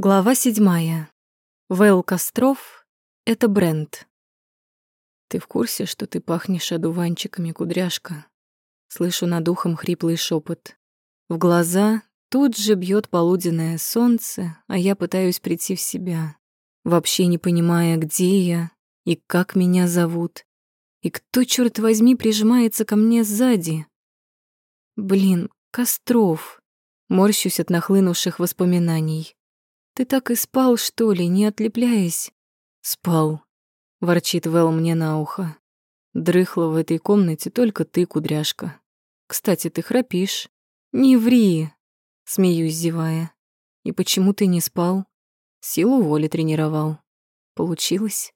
Глава седьмая. Вэл Костров — это бренд. «Ты в курсе, что ты пахнешь одуванчиками, кудряшка?» Слышу над ухом хриплый шепот. В глаза тут же бьет полуденное солнце, а я пытаюсь прийти в себя, вообще не понимая, где я и как меня зовут, и кто, черт возьми, прижимается ко мне сзади. Блин, Костров. Морщусь от нахлынувших воспоминаний. «Ты так и спал, что ли, не отлепляясь?» «Спал», — ворчит Вэл мне на ухо. «Дрыхла в этой комнате только ты, кудряшка. Кстати, ты храпишь». «Не ври!» — смеюсь, зевая. «И почему ты не спал?» «Силу воли тренировал». «Получилось?»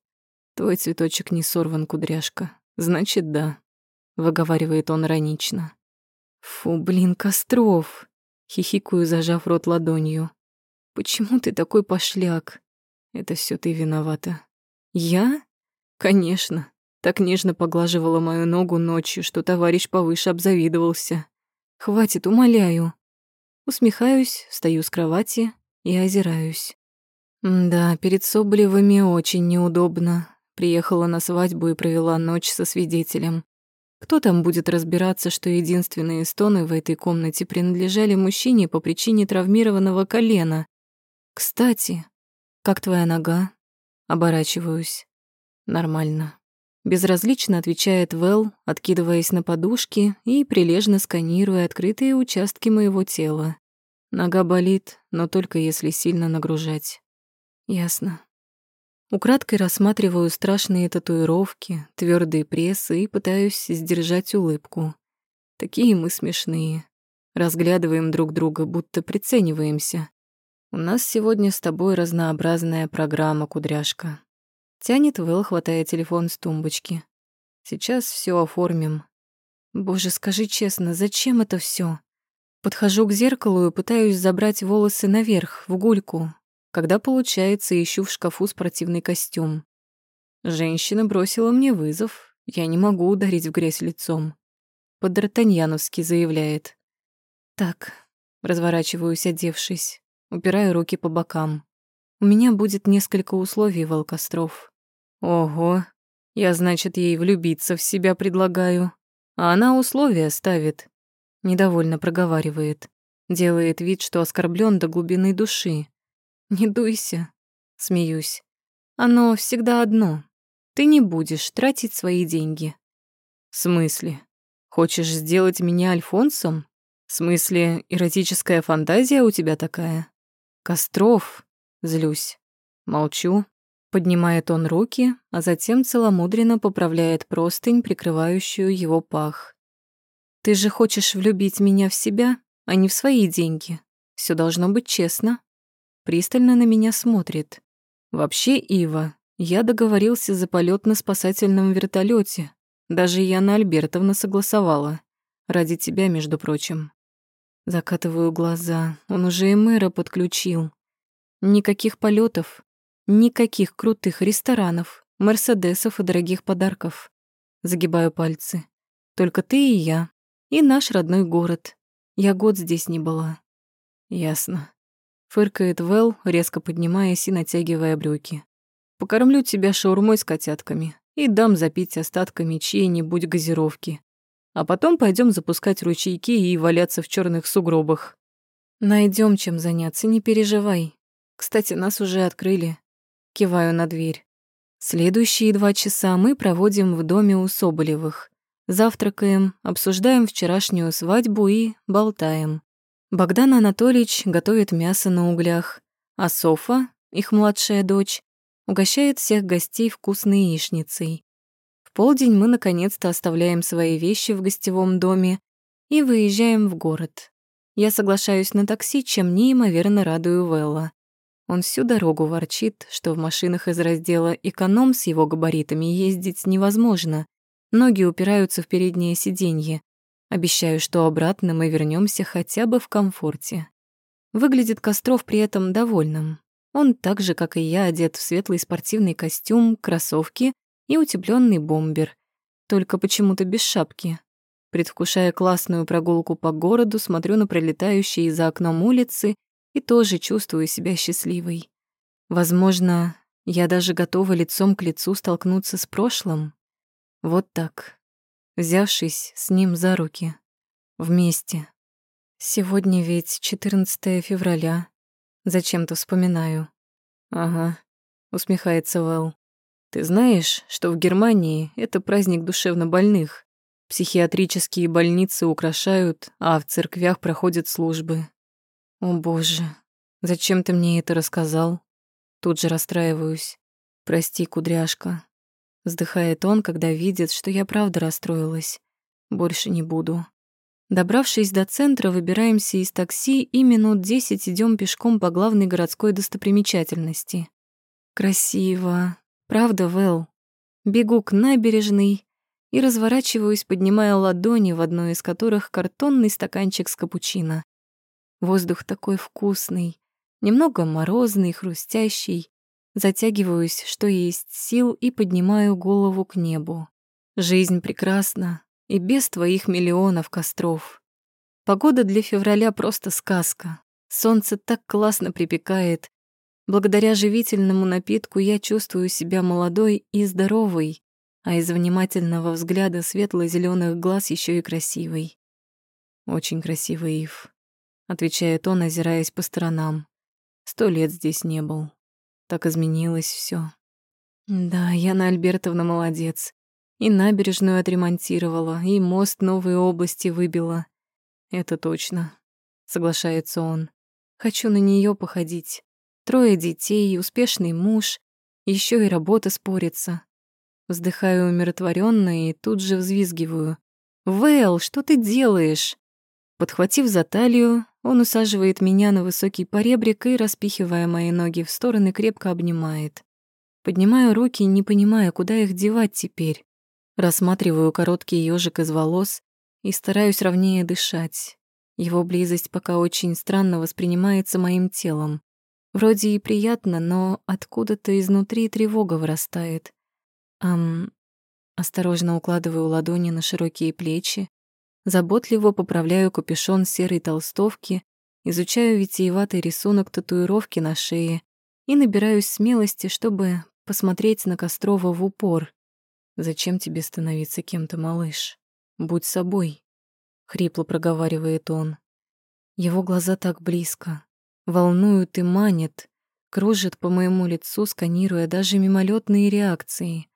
«Твой цветочек не сорван, кудряшка. Значит, да», — выговаривает он иронично. «Фу, блин, Костров!» — хихикаю, зажав рот ладонью. Почему ты такой пошляк? Это все ты виновата. Я? Конечно. Так нежно поглаживала мою ногу ночью, что товарищ повыше обзавидовался. Хватит, умоляю. Усмехаюсь, встаю с кровати и озираюсь. Да, перед Соболевыми очень неудобно. Приехала на свадьбу и провела ночь со свидетелем. Кто там будет разбираться, что единственные стоны в этой комнате принадлежали мужчине по причине травмированного колена? «Кстати, как твоя нога?» Оборачиваюсь. «Нормально». Безразлично отвечает Вэл, откидываясь на подушки и прилежно сканируя открытые участки моего тела. Нога болит, но только если сильно нагружать. Ясно. Украдкой рассматриваю страшные татуировки, твердые прессы и пытаюсь сдержать улыбку. Такие мы смешные. Разглядываем друг друга, будто прицениваемся. «У нас сегодня с тобой разнообразная программа, кудряшка». Тянет Вэл, хватая телефон с тумбочки. «Сейчас все оформим». «Боже, скажи честно, зачем это все? Подхожу к зеркалу и пытаюсь забрать волосы наверх, в гульку. Когда получается, ищу в шкафу спортивный костюм. Женщина бросила мне вызов. Я не могу ударить в грязь лицом. По-д'Артаньяновски заявляет. «Так», разворачиваюсь, одевшись. Упираю руки по бокам. У меня будет несколько условий, Волкостров. Ого, я, значит, ей влюбиться в себя предлагаю. А она условия ставит. Недовольно проговаривает. Делает вид, что оскорблен до глубины души. Не дуйся. Смеюсь. Оно всегда одно. Ты не будешь тратить свои деньги. В смысле? Хочешь сделать меня Альфонсом? В смысле, эротическая фантазия у тебя такая? Костров, злюсь. Молчу. Поднимает он руки, а затем целомудренно поправляет простынь, прикрывающую его пах. Ты же хочешь влюбить меня в себя, а не в свои деньги. Все должно быть честно. Пристально на меня смотрит. Вообще, Ива, я договорился за полет на спасательном вертолете. Даже Яна Альбертовна согласовала. Ради тебя, между прочим. Закатываю глаза. Он уже и мэра подключил. Никаких полетов, никаких крутых ресторанов, мерседесов и дорогих подарков. Загибаю пальцы. Только ты и я. И наш родной город. Я год здесь не была. Ясно. Фыркает Вэл, резко поднимаясь и натягивая брюки. Покормлю тебя шаурмой с котятками и дам запить остатками чьей-нибудь газировки а потом пойдем запускать ручейки и валяться в черных сугробах. Найдем чем заняться, не переживай. Кстати, нас уже открыли. Киваю на дверь. Следующие два часа мы проводим в доме у Соболевых. Завтракаем, обсуждаем вчерашнюю свадьбу и болтаем. Богдан Анатольевич готовит мясо на углях, а Софа, их младшая дочь, угощает всех гостей вкусной яичницей. Полдень мы наконец-то оставляем свои вещи в гостевом доме и выезжаем в город. Я соглашаюсь на такси, чем неимоверно радую Велла. Он всю дорогу ворчит, что в машинах из раздела «Эконом» с его габаритами ездить невозможно. Ноги упираются в переднее сиденье. Обещаю, что обратно мы вернемся хотя бы в комфорте. Выглядит Костров при этом довольным. Он так же, как и я, одет в светлый спортивный костюм, кроссовки и утепленный бомбер, только почему-то без шапки. Предвкушая классную прогулку по городу, смотрю на пролетающие за окном улицы и тоже чувствую себя счастливой. Возможно, я даже готова лицом к лицу столкнуться с прошлым. Вот так, взявшись с ним за руки. Вместе. Сегодня ведь 14 февраля. Зачем-то вспоминаю. Ага, усмехается Вэл. Ты знаешь, что в Германии это праздник душевнобольных. Психиатрические больницы украшают, а в церквях проходят службы. О боже, зачем ты мне это рассказал? Тут же расстраиваюсь. Прости, кудряшка. Вздыхает он, когда видит, что я правда расстроилась. Больше не буду. Добравшись до центра, выбираемся из такси и минут десять идем пешком по главной городской достопримечательности. Красиво. Правда, Вэл? Бегу к набережной и разворачиваюсь, поднимая ладони, в одной из которых картонный стаканчик с капучино. Воздух такой вкусный, немного морозный, хрустящий. Затягиваюсь, что есть сил, и поднимаю голову к небу. Жизнь прекрасна, и без твоих миллионов костров. Погода для февраля просто сказка. Солнце так классно припекает, Благодаря живительному напитку я чувствую себя молодой и здоровой, а из внимательного взгляда светло зеленых глаз еще и красивой. «Очень красивый, Ив», — отвечает он, озираясь по сторонам. «Сто лет здесь не был. Так изменилось все. «Да, Яна Альбертовна молодец. И набережную отремонтировала, и мост новые области выбила. Это точно», — соглашается он. «Хочу на нее походить. Трое детей, успешный муж, еще и работа спорится. Вздыхаю умиротворенно и тут же взвизгиваю. «Вэл, что ты делаешь?» Подхватив за талию, он усаживает меня на высокий поребрик и, распихивая мои ноги в стороны, крепко обнимает. Поднимаю руки, не понимая, куда их девать теперь. Рассматриваю короткий ежик из волос и стараюсь ровнее дышать. Его близость пока очень странно воспринимается моим телом. Вроде и приятно, но откуда-то изнутри тревога вырастает. Ам... Осторожно укладываю ладони на широкие плечи, заботливо поправляю капюшон серой толстовки, изучаю витиеватый рисунок татуировки на шее и набираюсь смелости, чтобы посмотреть на Кострова в упор. «Зачем тебе становиться кем-то, малыш? Будь собой», — хрипло проговаривает он. Его глаза так близко, волнуют и манят, кружат по моему лицу, сканируя даже мимолетные реакции.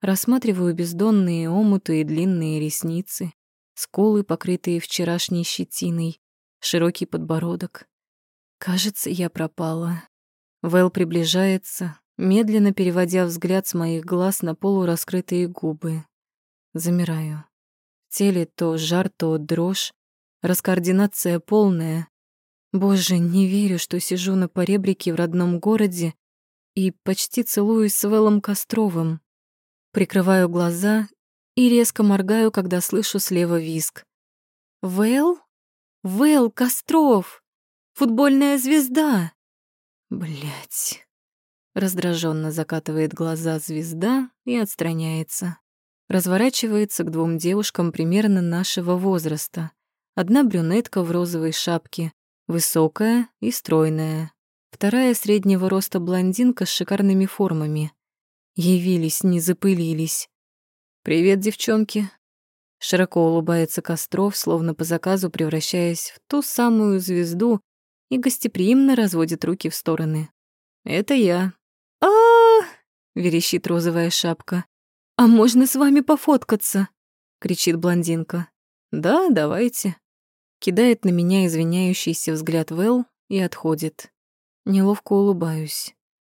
Рассматриваю бездонные омуты и длинные ресницы, скулы, покрытые вчерашней щетиной, широкий подбородок. Кажется, я пропала. Вэл приближается, медленно переводя взгляд с моих глаз на полураскрытые губы. Замираю. В теле то жар, то дрожь, раскоординация полная. Боже, не верю, что сижу на поребрике в родном городе и почти целуюсь с Вэлом Костровым. Прикрываю глаза и резко моргаю, когда слышу слева визг. «Вэл? Вэл Костров! Футбольная звезда!» Блять. Раздраженно закатывает глаза звезда и отстраняется. Разворачивается к двум девушкам примерно нашего возраста. Одна брюнетка в розовой шапке, Высокая и стройная. Вторая среднего роста блондинка с шикарными формами. Явились, не запылились. «Привет, девчонки!» Широко улыбается Костров, словно по заказу превращаясь в ту самую звезду и гостеприимно разводит руки в стороны. «Это я». а, верещит розовая шапка. «А можно с вами пофоткаться?» — кричит блондинка. «Да, давайте», Кидает на меня извиняющийся взгляд Вэл и отходит. Неловко улыбаюсь.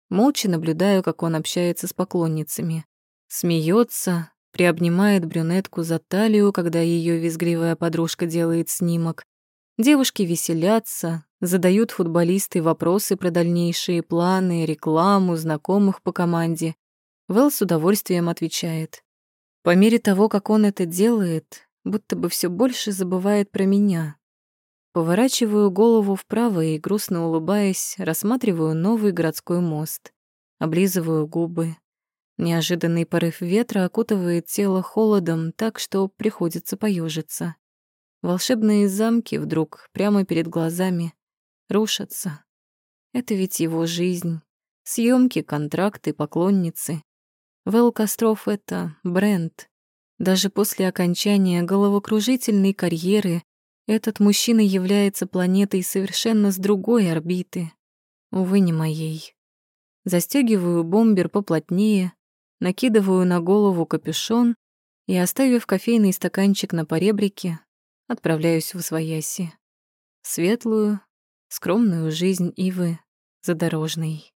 Молча наблюдаю, как он общается с поклонницами. Смеется, приобнимает брюнетку за талию, когда ее визгливая подружка делает снимок. Девушки веселятся, задают футболисты вопросы про дальнейшие планы, рекламу, знакомых по команде. Вэл с удовольствием отвечает. По мере того, как он это делает, будто бы все больше забывает про меня. Поворачиваю голову вправо и, грустно улыбаясь, рассматриваю новый городской мост. Облизываю губы. Неожиданный порыв ветра окутывает тело холодом так, что приходится поежиться. Волшебные замки вдруг прямо перед глазами рушатся, Это ведь его жизнь. Съемки, контракты, поклонницы. Вэл Костров — это бренд. Даже после окончания головокружительной карьеры этот мужчина является планетой совершенно с другой орбиты. Увы, не моей. Застегиваю бомбер поплотнее, накидываю на голову капюшон и, оставив кофейный стаканчик на поребрике, отправляюсь в Освояси. Светлую, скромную жизнь Ивы задорожной.